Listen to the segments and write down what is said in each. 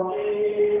المستقيم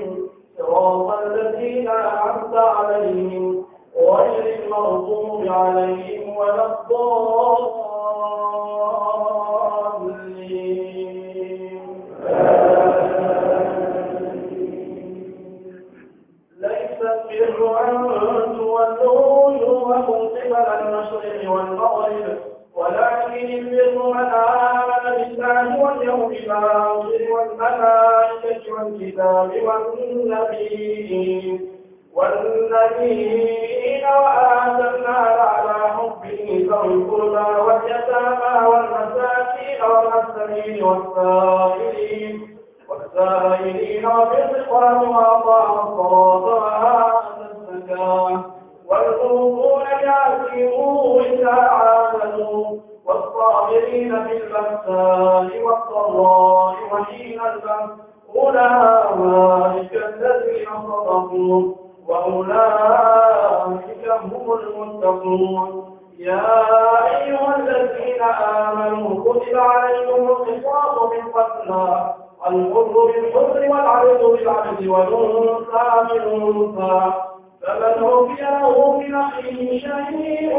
أخيه شيء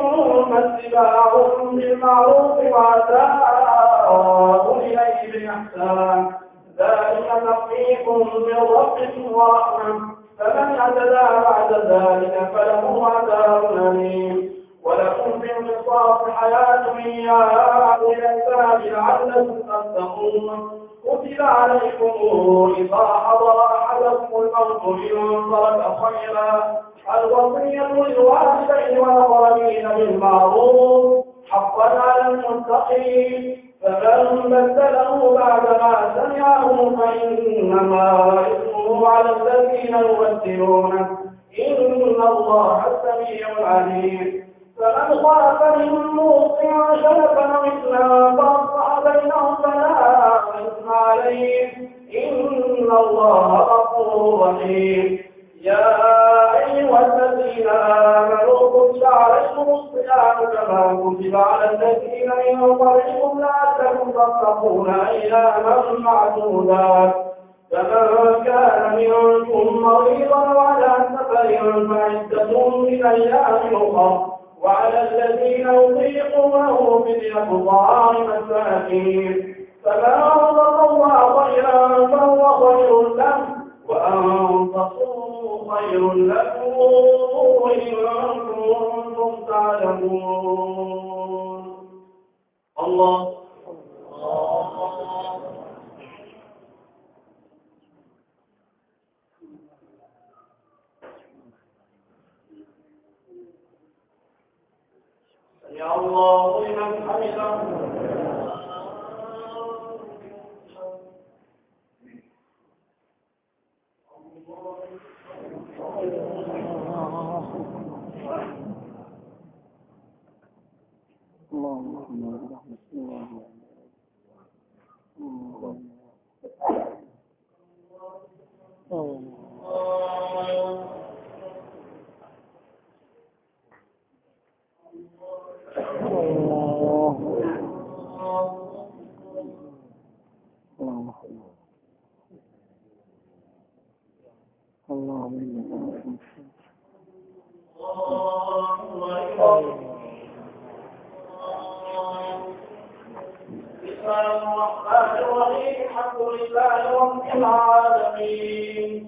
فاتباع بالمعروف وعداء إليه بإحسان ذلك تخفيف من ربكم ورحمة فمن اعتدى بعد ذلك فله عذاب أليم ولكم في القصاص حياة يا أولي الباب لعلكم تتقون كتب عليكم إذا حضر أحدكم الموت إن ترك خيرا الوصية للوالدين والأقربين بالمعروف حقا على المتقين. فمن بدله بعدما سمعه فإنما إثمه على الذين يبدلونه. إن الله سميع عليم. فمن خاف من موص شرفا إثما فأصلح بينهم فلا إثم عليه. إن الله غفور رحيم. يا أيها الذين آمنوا كتب عليكم الصيام كما كتب على الذين من قبلكم لعلكم تتقون أياما معدودات فمن كان منكم مريضا وعلى سفر فعدة من أيام أخرى وعلى الذين يطيقونه فدية طعام مساكين. فمن تطوع خيرا فهو خير له وأن تصوموا خير لكم إن كنتم تعلمون الله سمع الله لمن حمده اللهم رحمة الله اللهم اللهم بسم الله الرحمن الرحيم الحمد لله رب العالمين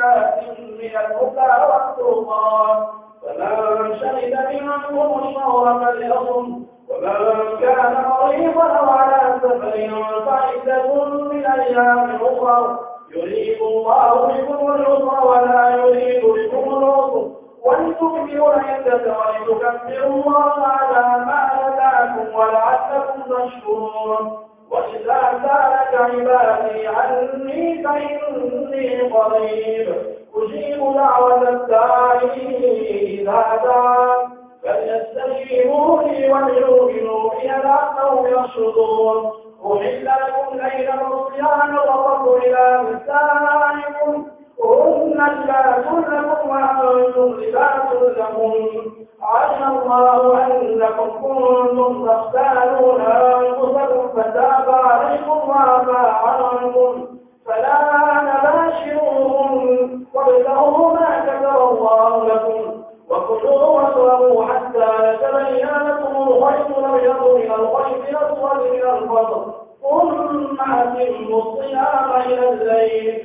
وبينات من الهدى والفرقان. فمن شهد يريد بكم اليسر ولا يريد بكم العسر. ولتكملوا العدة ولتكبروا الله على ما هداكم ولعلكم تشكرون. وإذا سألك عبادي عني فإني قريب أجيب دعوة الداعي إذا فليستجيبوا لي وليؤمنوا بي لعلهم يرشدون أحل لكم ليلة الصيام الرفض إلى نسائكم هن لباس لكم وأنتم لباس لهم علم الله أنكم كنتم تختارون أنفسكم فتاب عليكم وعفى عنكم. فلا نباشرون وابتغوا ما كتب الله لكم. وكلوا واشربوا حتى يتبين لكم الخيط الابيض من الخيط الاسود من الفضل. ثم اتموا الصيام إلى الليل.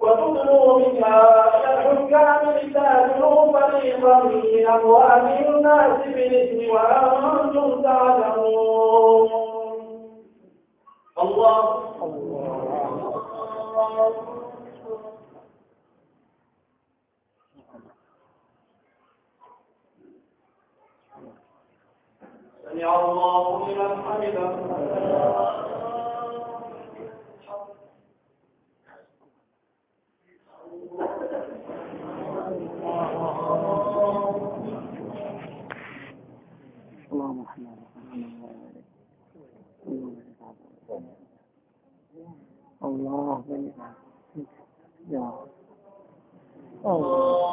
وتدلوا بها إلى الحكام لتأكلوا فريقا من أموال الناس بالإثم وأنتم تعلمون. الله. سمع الله لمن حمده. اللهم صل الله الله الله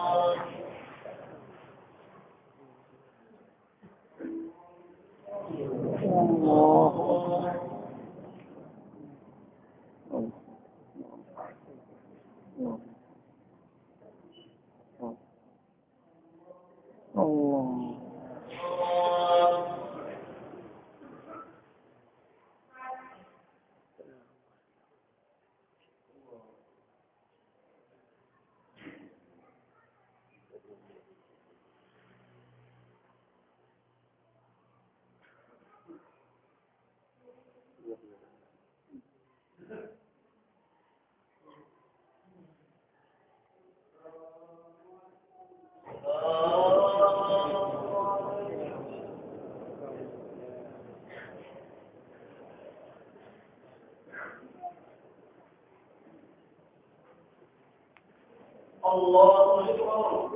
الله أكبر.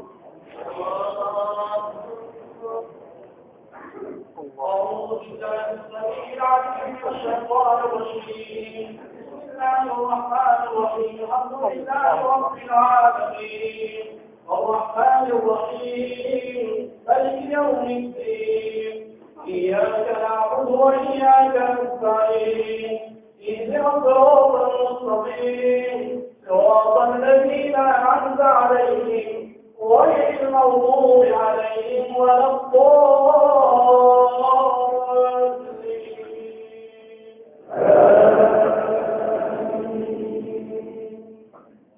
أعوذ بالله السميع العليم من الشيطان الرجيم. بسم الله الرحمن الرحيم. الحمد لله رب العالمين. الرحمن الرحيم. مالك يوم الدين. إياك نعبد وإياك نستعين. اهدنا الصراط المستقيم. صراط الذين أنعمت عليهم غير المغضوب عليهم ولا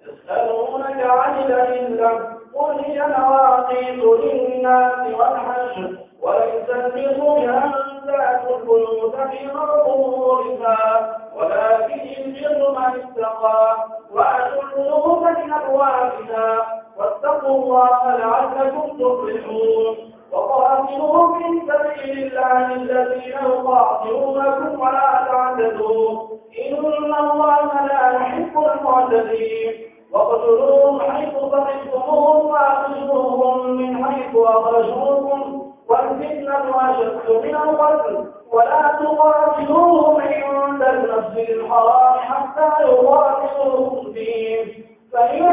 يسألونك عن الأهلة قل هي مواقيت للناس والحج وليس البر بأن تأتوا البيوت مقبورها ولكن البر من اتقى. القلوب من أبوابها واتقوا الله لعلكم تفلحون. وقاتلوا في سبيل الله الذين يقاتلونكم ولا تعتدوا. إن الله لا يحب المعتدين. واقتلوهم حيث ثقفتموهم واخرجوهم من حيث أخرجوكم. والفتنة أشد من القتل ولا تقاتلوهم عند المسجد الحرام. حتى يقاتلوكم فيه فإن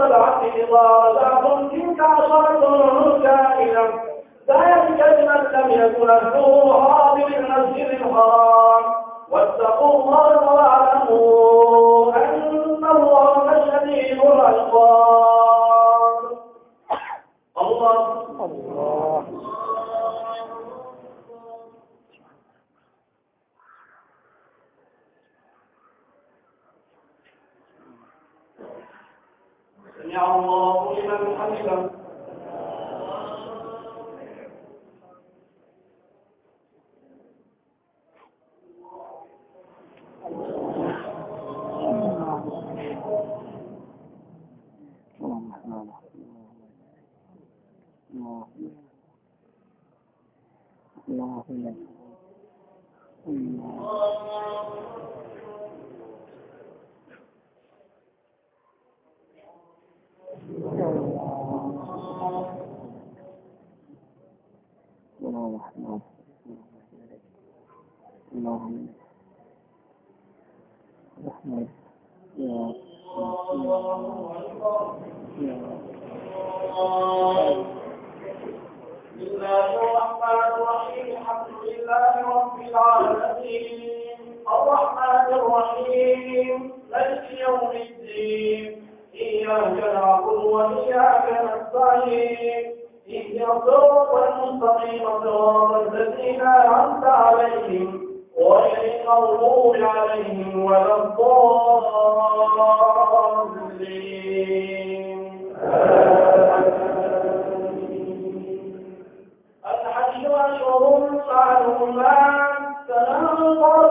الحج وسبعة إذا رجعتم تلك عشرة كاملة ذلك لمن لم يكن أهله حاضر المسجد الحرام. واتقوا الله واعلموا أن الله شديد العقاب الله الله سمع الله الرحمن الرحيم. مالك يوم الدين. إياك نعبد وإياك نستعين. اهدنا الصراط المستقيم صراط الذين أنعمت عليهم غير المغضوب عليهم ولا الضالين. الحج أشهر معلومات فمن قال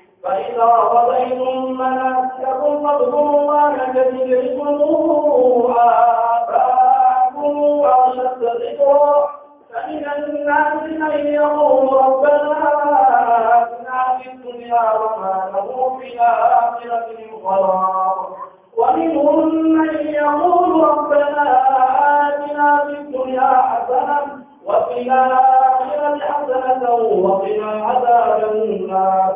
فإذا قضيتم مناسككم فاذكروا الله كذكركم آباءكم وأشد ذكرا. فمن الناس من يقول ربنا آتنا في الدنيا وما له في الآخرة من خلاق ومنهم من يقول ربنا آتنا في الدنيا حسنة وفي الآخرة حسنة وقنا عذاب النار.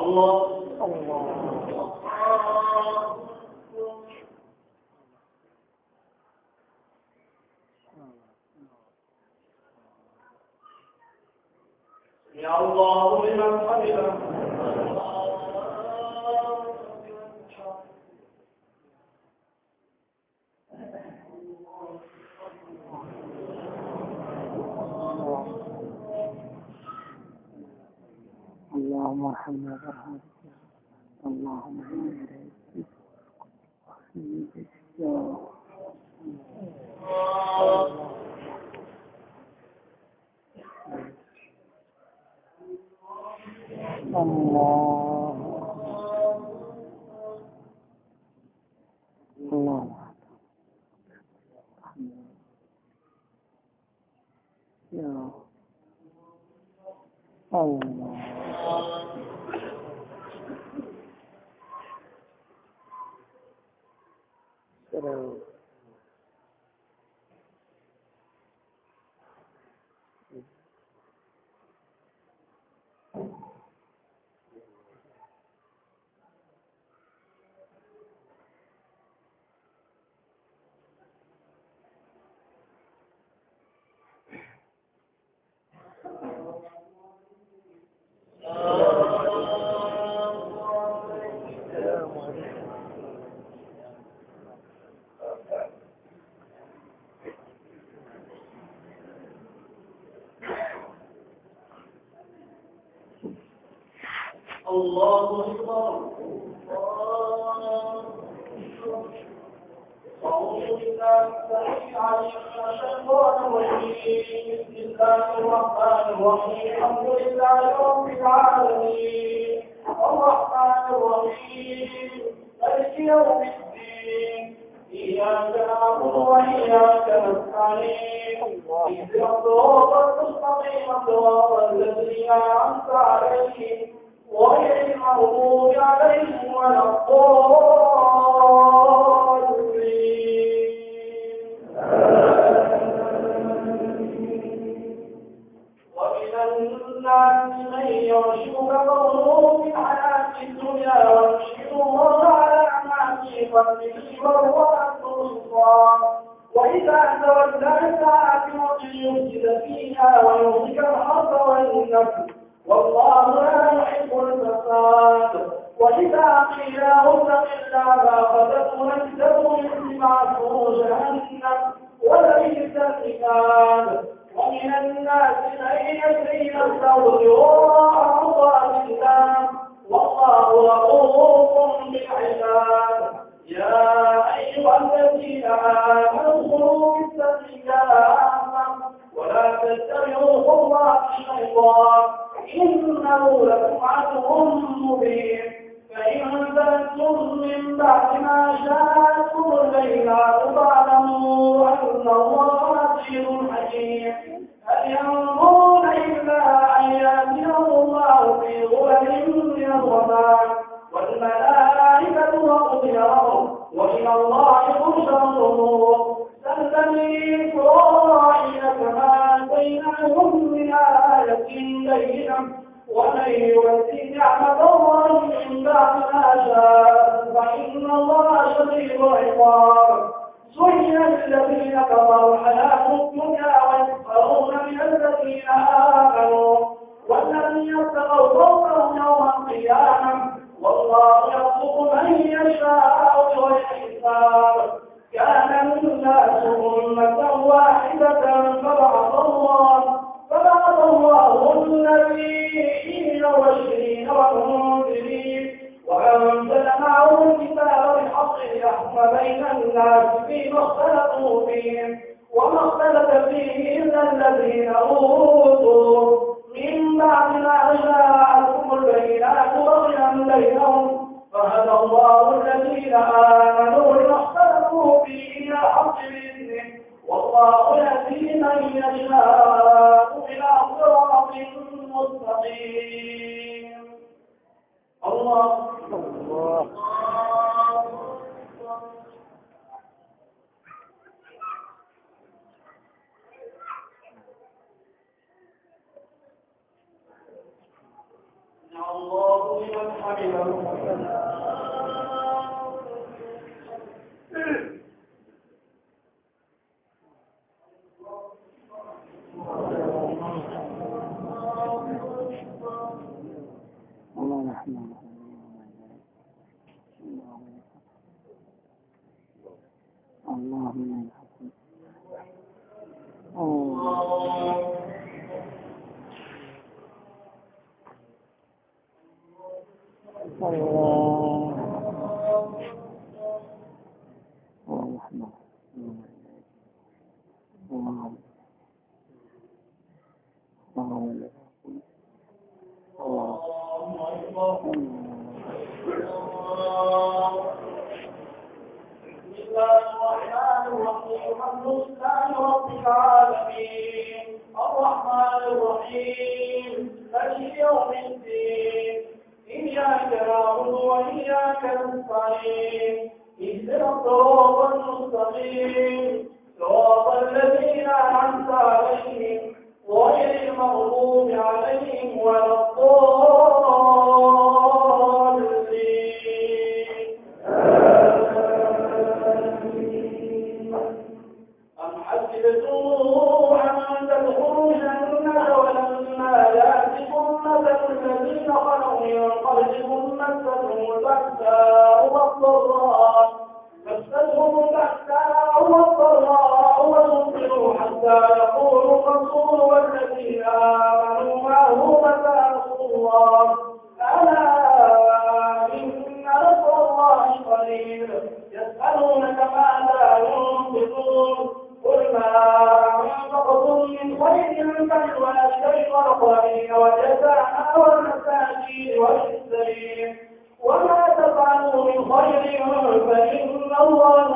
الله يا الله لمن حمده اللهم ارحمنا برحمتك اللهم يا الله الله. يا الله. around الله أكبر. أعوذ بالله السميع العليم من الشيطان الرجيم بسم الله. الرحمن الرحيم الحمد لله رب العالمين الرحمن الرحيم مالك يوم الدين إياك نعبد وإياك نستعين اهدنا الصراط المستقيم صراط الذين أنعمت عليهم غير المغضوب عليهم ولا الضالين ومن الناس من قوله في الحياة الدنيا ويشهد الله على ما في قلبه وهو أكبر وإذا تولى ساعة يفسد فيها ويهلك الحرث والنسل والله الفساد وإذا قيل لهم إلا ما نجدته مثل معصوم جهنم ولبئس المثال ومن الناس من يشري نفسه ابتغاء مرضات الله. والله رؤوف بالعباد. يا أيها الذين آمنوا ادخلوا في السبيل ولا تتبعوا خطوات الشيطان. إنه لكم عدو مبين. فإن زلتم من بعد ما جاءتكم البينات فاعلموا أن الله عزيز حكيم. هل ليحكم بين الناس فيما اختلفوا فيه وما اختلف فيه إلا الذين أوتوا من بعد ما جاءتهم البينات بغيا بينهم. فهدى الله الذين آمنوا لما اختلفوا فيه إلى حق بإذنه والله يهدي من يشاء إلى صراط مستقيم. الله. الله. الله لمن حمده الله يرحمه اللهم 哦。فإن الله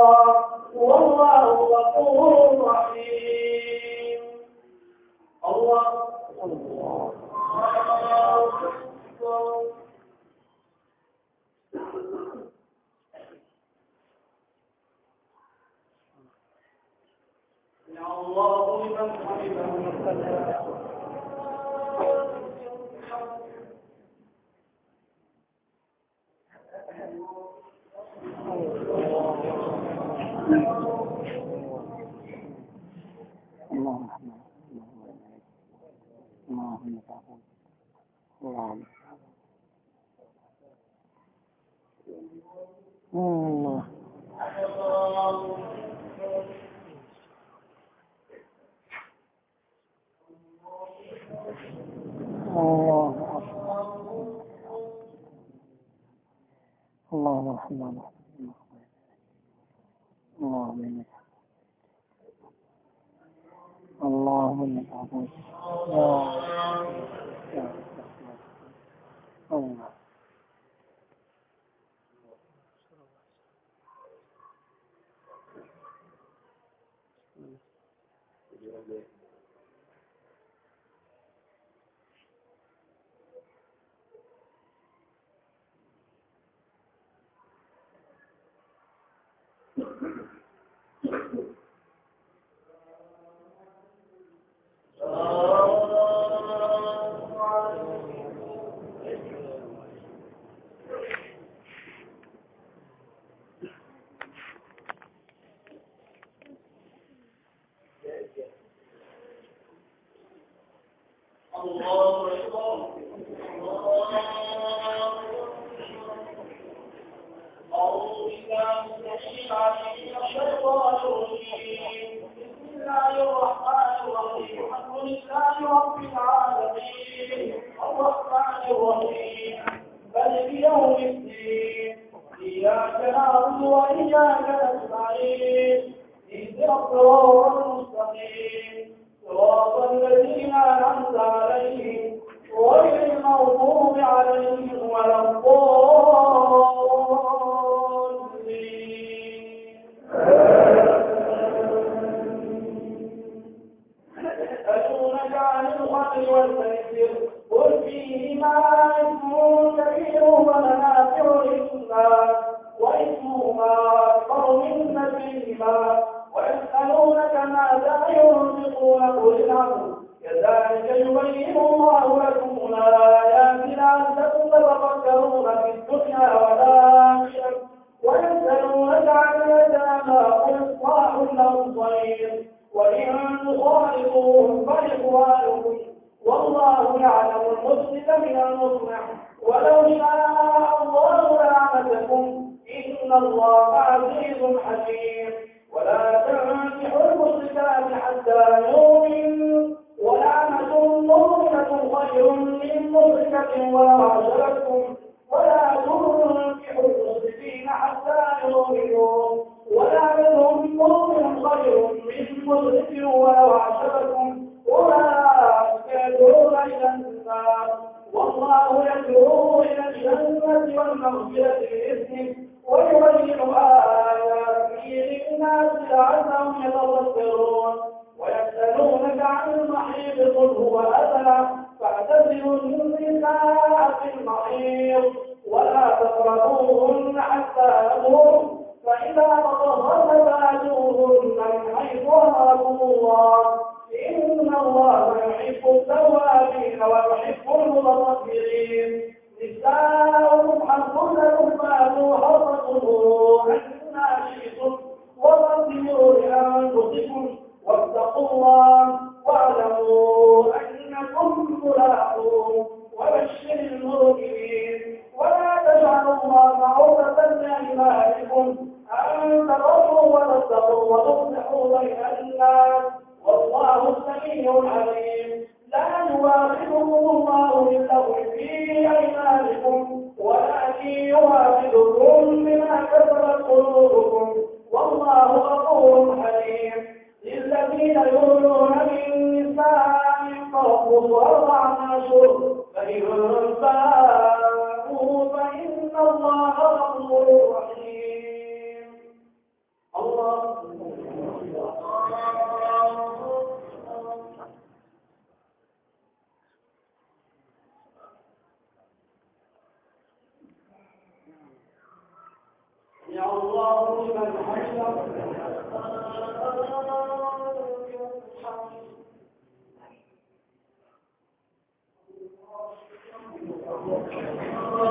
الله والله غفور رحيم الله الله سمع الله لمن حمده اللهم رحمة اللهم تعفو اللهم الله الله اللهم رحمة اللهم إنك اللهم Mau? الله Thank you.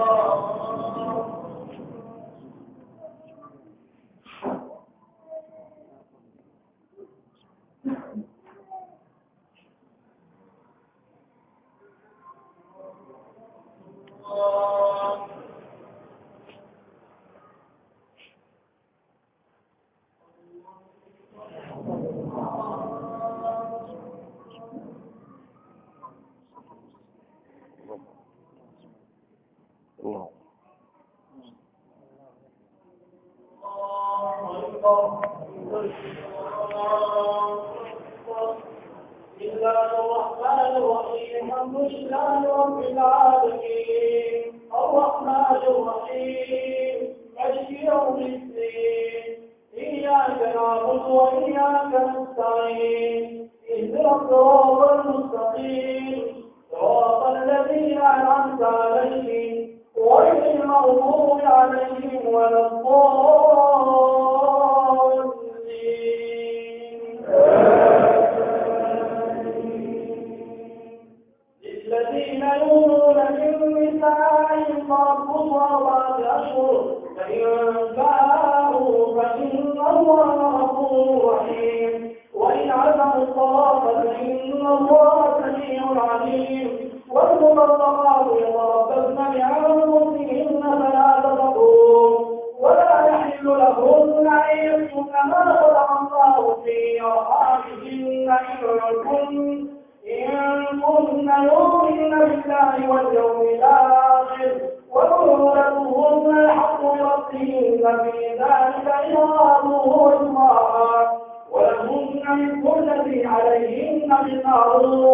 ثم قالوا يتربصن بأنفسهن ثلاثة قرون ولا يحل لهن أن يكتمن ما خلق الله في أرحامهن إن كن إن كن يؤمن بالله واليوم الآخر وقولتهن الحق بربهن في ذلك إن أرادوه إصرارا ولهن من كل ذي عليهن بالمعروف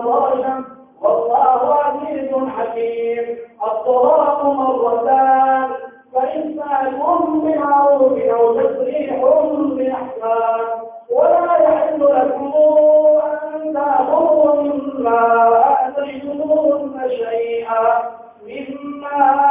ظالما والله عزيز حكيم. الطلاق مرتان. فإمساكم بمعروف أو تسريح بإحسان ولا يحل لكم أن تأخذوا مما آتيتموهن شيئا. مما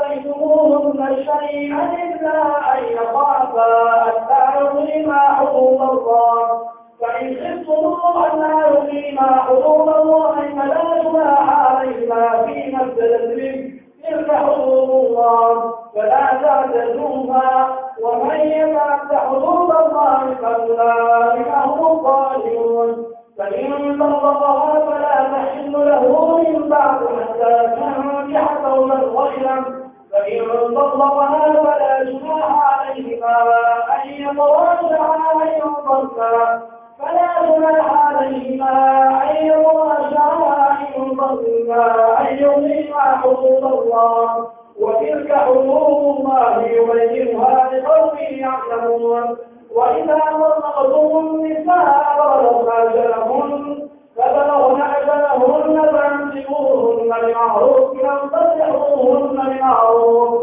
آتيتموهن شيئا إلا أن يخافا أن يقيما حدود الله فإن خفتم ألا يقيما حدود الله فلا جناح عليهما فيما ابتدت به. تلك حدود الله فلا تعتدوها. ومن يتعد حدود الله فأولئك هم الظالمون. فإن طلقها فلا تحل له من بعد حتى تنكح قوما غيره. فإن طلقها فلا جناح عليهما أن يتراجعا إن ظنا فلا جناح عليهما أن يتراجعا إن ظنا أن يقيما حدود الله وتلك حدود الله يبينها لقوم يعلمون. وإذا طلقتم النساء فبلغن أجلهن فبلغن أجلهن فامسكوهن بمعروف أو تسرحوهن بمعروف.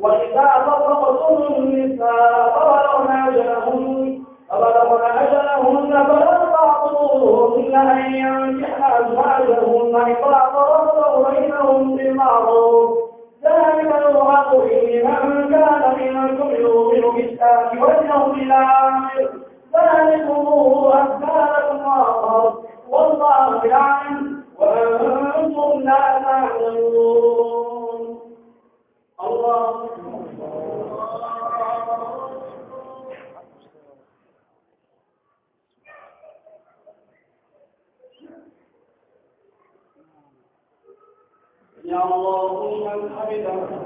وإذا طلقتم النساء فبلغن أجلهن فبلغن تعطوهن أن ينكحن أزواجهن إذا ترضوا بينهم بالمعروف. ذلك يوعظ به من كان منكم يؤمن بالله واليوم الآخر. ذلكم أزكى لكم وأطهر والله يعلم. وأنتم لا تعلمون. الله يا الله من حمده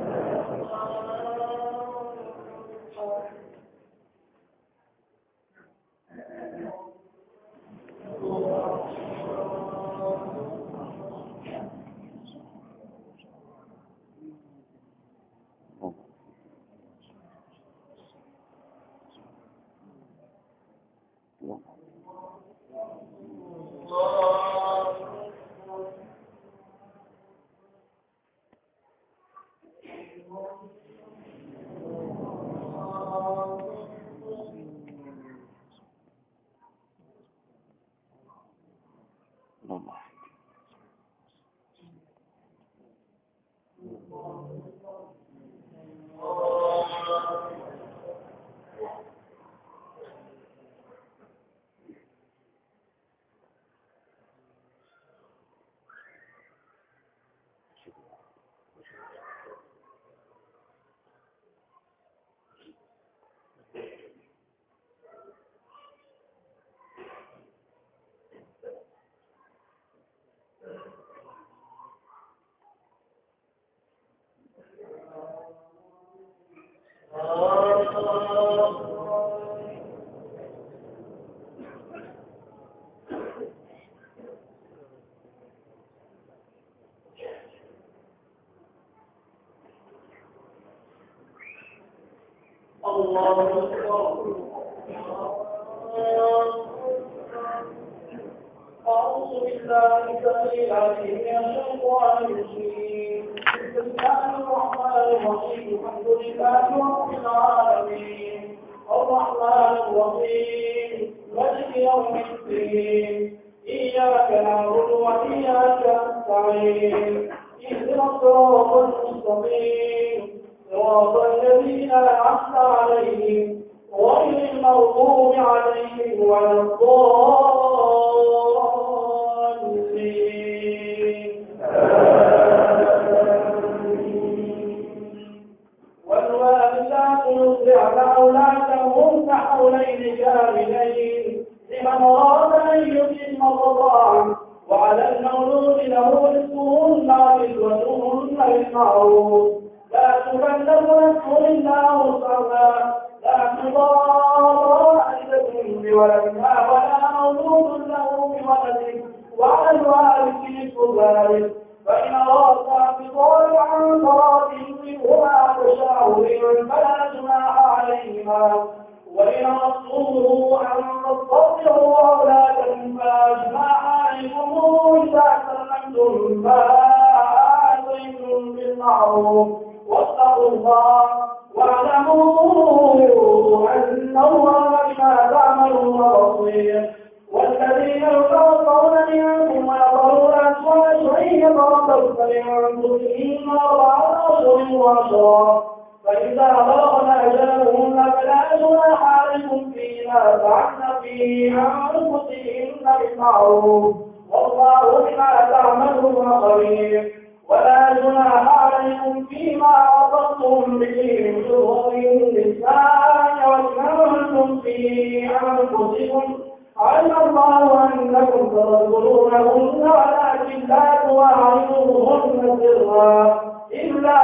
في أنفسكم علم الله أنكم ترسلونهن ولكن لا تواعدوهن سرا إلا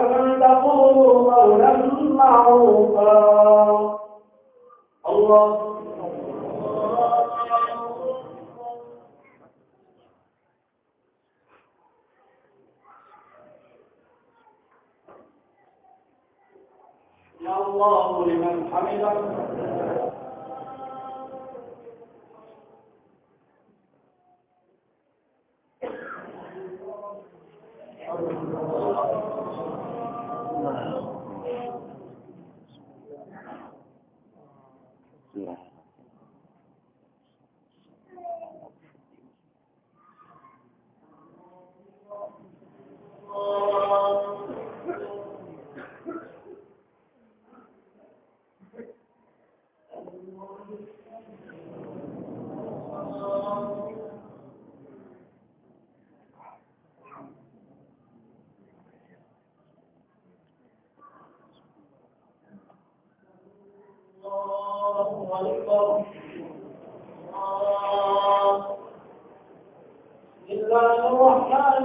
أن تقولوا قولا معروفا الله يا الله لمن حمده الله أكبر بسم الله الرحمن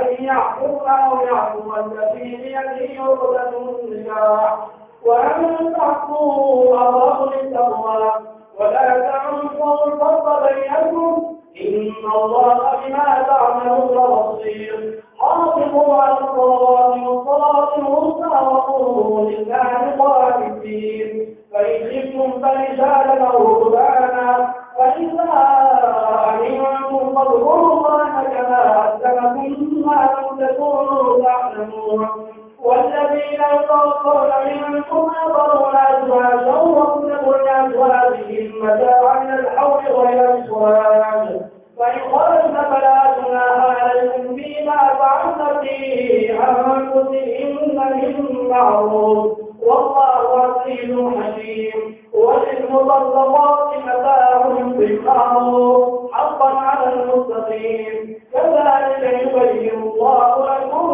أن يعفون أو يعفو الذي بيده عقدة النكاح بينكم إن الله بما تعملون بصير حافظوا على الصلوات والصلاة الوسطى وقوموا لله قانتين فإن خفتم فرجالا أو ركبانا فإذا فاذكروا الله كما علمكم ما لم تكونوا تعلمون والذين يتوفون منكم يضرون أزواجا واطلقوا لأزواجهم متاعا الحول غير إخراج فإن خرجن فلا جناح عليكم فيما فعلن في أنفسهن من معروف والله عزيز حكيم. وللمطلقات متاع بالمعروف حقا على المتقين كذلك يبين الله لكم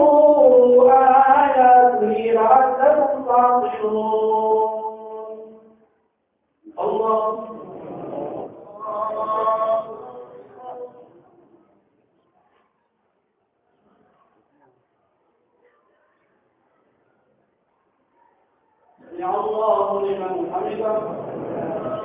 آياته لعلكم تعقلون. الله. يا الله لمن حمده.